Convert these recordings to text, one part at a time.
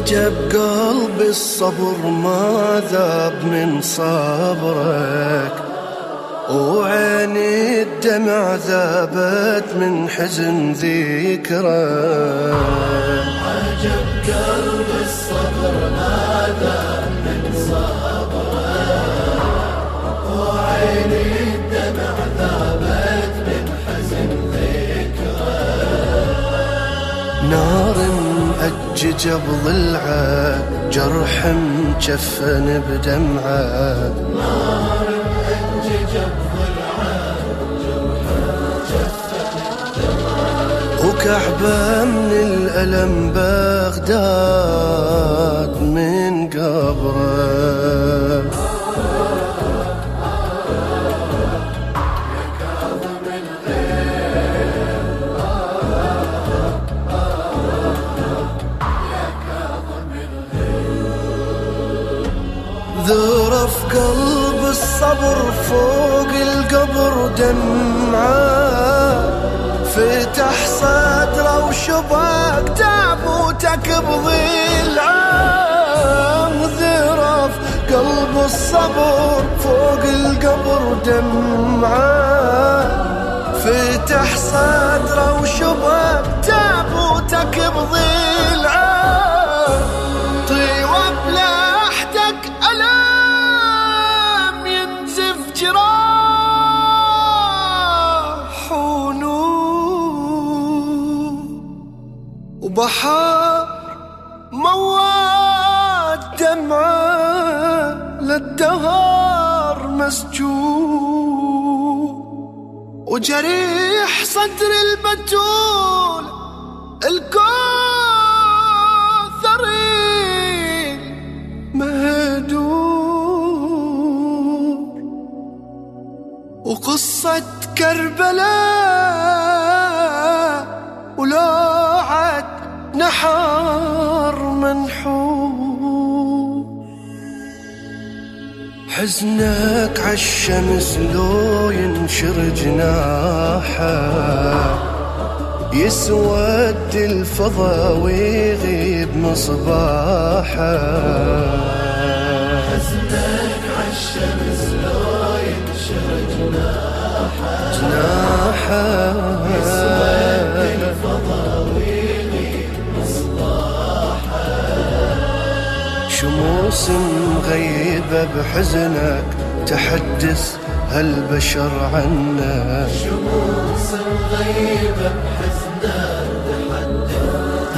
عجب قلبي الصبر ما ذاب من صبرك. وعيني الدمع ذابت من حزن ذكرك. عجب قلبي الصبر ما ذاب من صبرك. وعيني الدمع ذابت من حزن ذكرك. مأججة بضلعة جرح مجفن بدمعه نار مأججة بضلعه جرح مجفن بدمعة. وكعبة من الألم بغداد ذرف قلب الصبر فوق القبر دمعة. فتح صدره وشبك تابوتك بضلعه ذرف قلب الصبر فوق القبر دمعة. فتح صدره وشبك تابوتك بضلعه وبحر مواد دمعة للدهر مسجون. وجريح صدر البتول الكوثري مهدور وقصة كربلاء نحر منحور حزنك عالشمس لو ينشر جناحه يسود الفضا ويغيب مصباحه. حزنك عالشمس لو ينشر جناحه جناحه. شموس مغيبة بحزنك تحدث هالبشر عنك. شموس غيبة بحزنك تحدث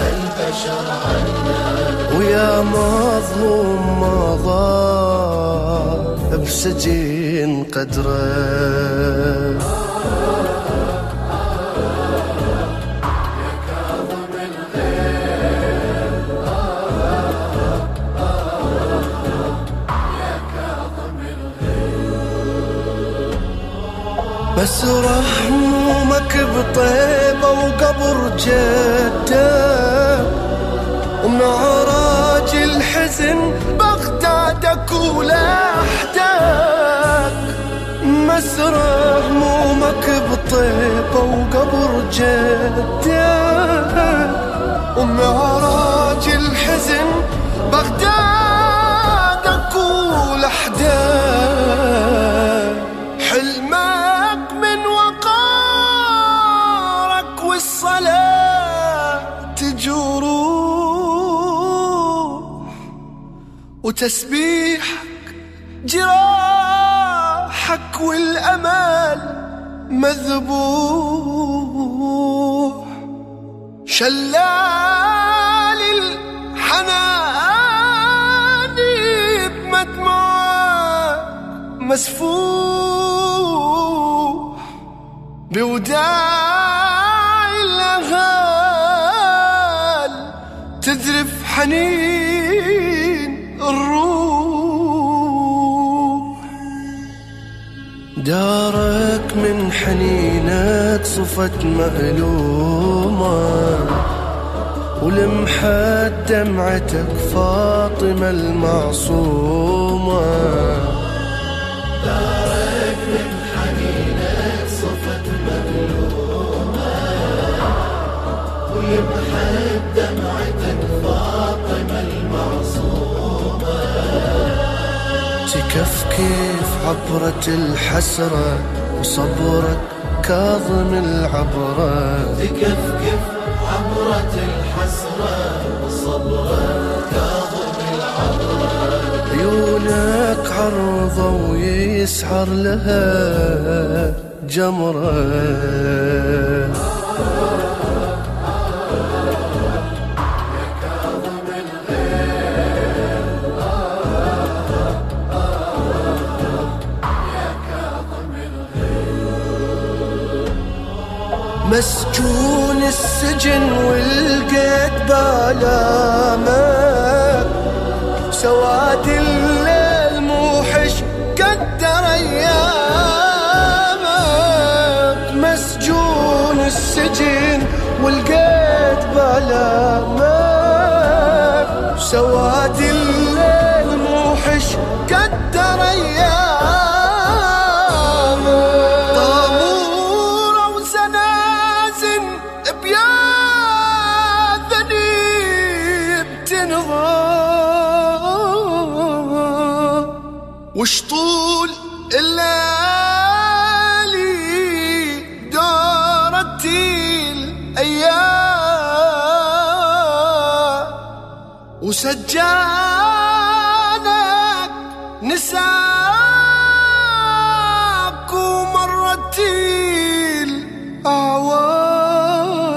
البشر عنك. ويا مظلوم ما ضاع بسجين قدره بس رحمك بطيبة وقبر جدك ومعراج الحزن بغدادك ولحدك مسرح همومك بطيبة وقبر جدك ومعراج الحزن بغدادك وتسبيحك جراحك والأمل مذبوح. شلال الحنان بمدمعك مسفوح. بوداع الأغال تذرف حنين دارك من حنينك صفت مألومة ولمحت دمعتك فاطمة المعصومة. دارك من حنينك صفت ويمحت كف كيف عبرت الحسرة وصبرك كاظم العبرة؟ تكفكف عبرة الحسرة وصبرك كاظم العبرة؟ عيونك عرضة ويسحر لها جمرة. مسجون السجن والقيت بالامك سواد الليل موحش قدر ايامك مسجون السجن والقيت بالامك سواد وش طول الليالي دارت الأيام؟ وسجانك نساك ومرت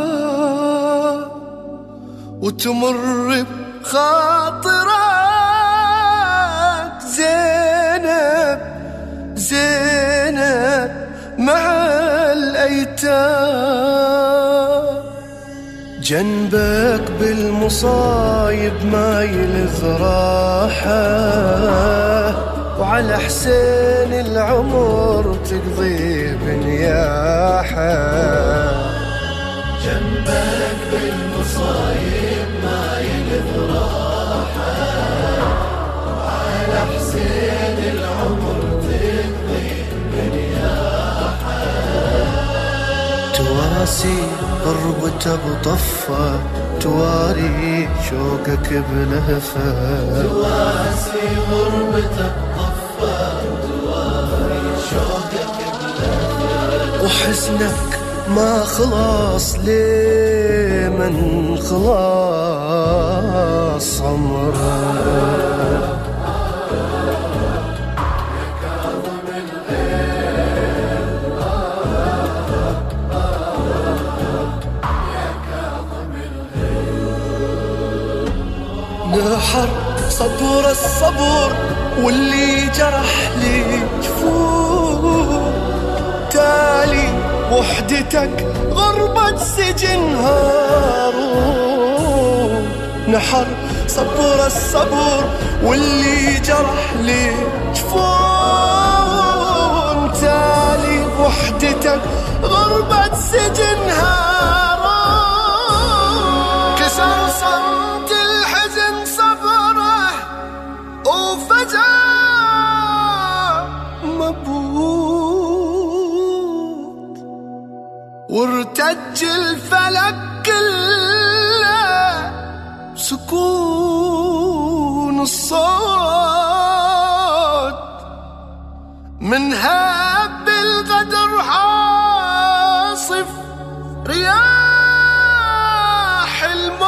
الاعوام وتمر بخاطرك زينب زينب مع الأيتام. جنبك بالمصايب ما يلذ راحة وعلى حسين العمر تقضي بنياحة. جنبك بالمصايب تواسي غربته بطفة تواري شوقك بلهفة تواسي غربتك طفى تواري شوقك وحزنك ما خلاص ليه من خلاص عمره. نحر صبر الصبر واللي جرح لي جفوف تالي وحدتك غربة سجن هارون. نحر صبر الصبر واللي جرح لي تالي وحدتك غربة سجن هارون. وارتج الفلك كله سكون الصوت من هاب الغدر عاصف رياح الموت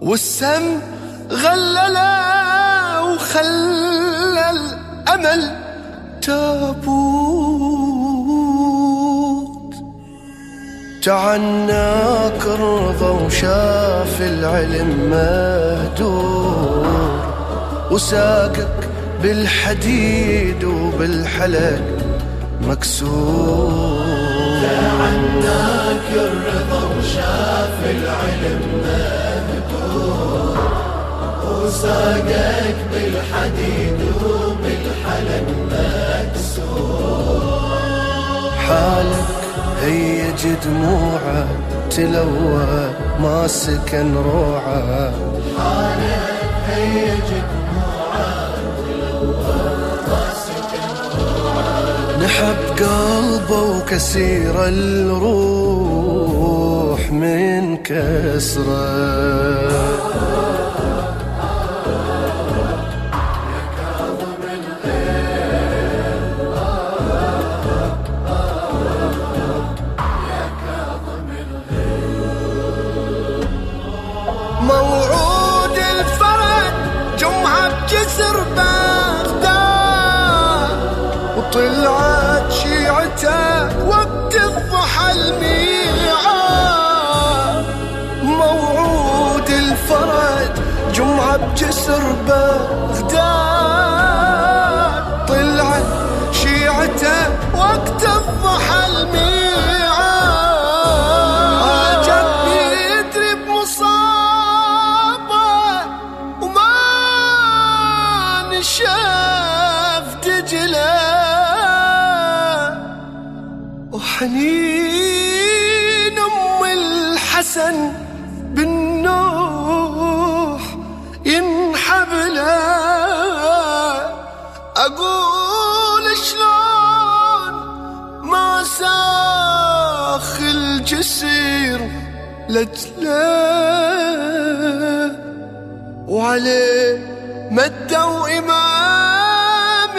والسم غلله وخلى الامل تابوت تعناك رضا وشاف العلم مهدور. وساقك بالحديد وبالحلق مكسور. عناك الرضا وشاف العلم مهدور. وساقك بالحديد حالك هيج دموعه تلوى ما سكن روعة. هيج نحب قلبه وكسير الروح من كسرة. موعود الفرج جمعة بجسر بغداد. وطلعت شيعته وقت الضحى الميعاد. موعود الفرج جمعة بجسر بغداد. أقول شلون ما ساخ الجسير لجله وعليه مدوا إمام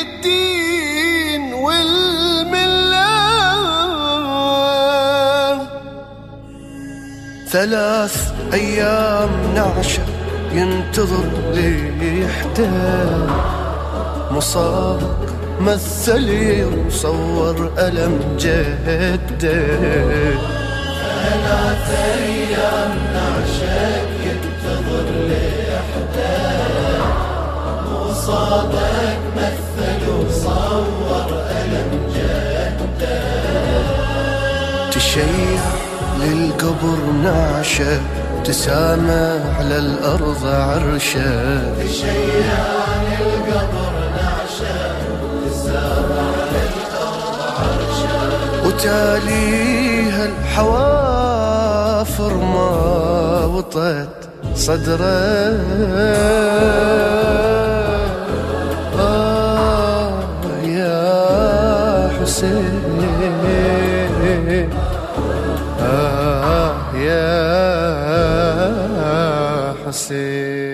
الدين والملة. ثلاث أيام نعشة ينتظر ليحدى مصاب مثلي وصور ألم جده ثلاث أيام نعشق ينتظر لإحدى وصادك مثل وصور ألم جده تشيع للقبر نعشة تسامى على الأرض عرشة. تشيع للقبر وتاليها الحوافر ما وطت صدره. آه يا حسين. آه يا حسين.